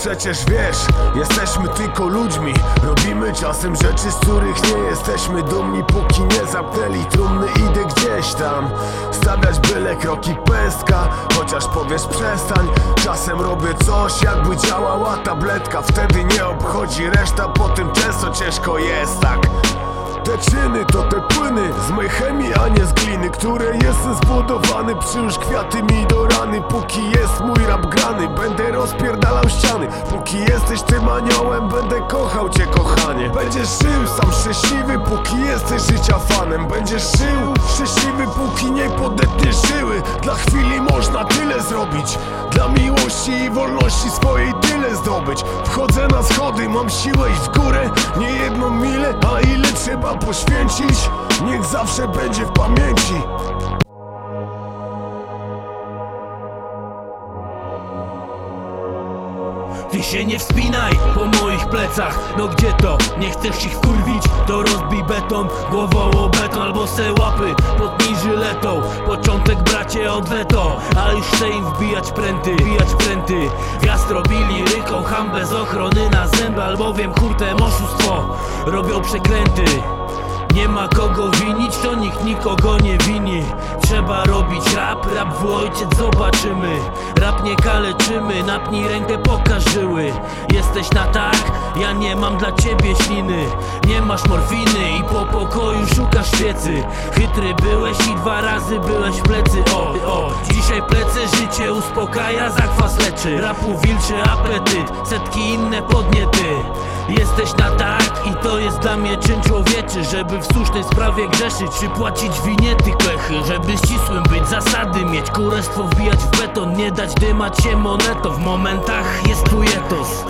przecież wiesz Jesteśmy tylko ludźmi. Robimy czasem rzeczy, z których nie jesteśmy dumni. Póki nie zamknęli trumny idę gdzieś tam. Stawiać byle kroki pęstka Chociaż powiesz przestań. Czasem robię coś jakby działała tabletka. Wtedy nie obchodzi reszta Po tym często ciężko jest tak te czyny to te płyny z mojej chemii, a nie z gliny Które jestem zbudowany, przyłóż kwiaty mi do rany Póki jest mój rap grany, będę rozpierdalał ściany Póki jesteś tym aniołem, będę kochał cię kochanie. Będziesz żył sam szczęśliwy, póki jesteś życia fanem. Będziesz żył szczęśliwy, póki nie podetniesz żyły Dla chwili można tyle zrobić. Dla miłości i wolności swojej tyle zdobyć. Wchodzę na schody, mam siłę iść w górę Nie jedną milę, a ile trzeba poświęcić Niech zawsze będzie w pamięci Ty się nie wspinaj po moich plecach No gdzie to? Nie chcesz ich wkurwić? To rozbij beton Głową o beton albo se łapy Pod żyletą Początek bracie od veto A już chcę im wbijać pręty Wbijać pręty Gwiazd robili ryką ham bez ochrony na Albowiem hurtem oszustwo Robią przekręty nie ma kogo winić, to nikt nikogo nie wini. Trzeba robić rap, rap w ojciec zobaczymy. Rap nie kaleczymy, napnij rękę pokaż żyły Jesteś na tak, ja nie mam dla ciebie śliny. Nie masz morfiny i po pokoju szukasz świecy Chytry byłeś i dwa razy byłeś w plecy. O, o, dzisiaj plecy życie uspokaja, zakwas leczy. Rapu wilczy apetyt, setki inne podniety. Jesteś na to jest dla mnie czyn człowieczy Żeby w słusznej sprawie grzeszyć Czy płacić winiety klechy Żeby ścisłym być zasady mieć Kurestwo wbijać w beton Nie dać dymać się monetą W momentach jest tu etos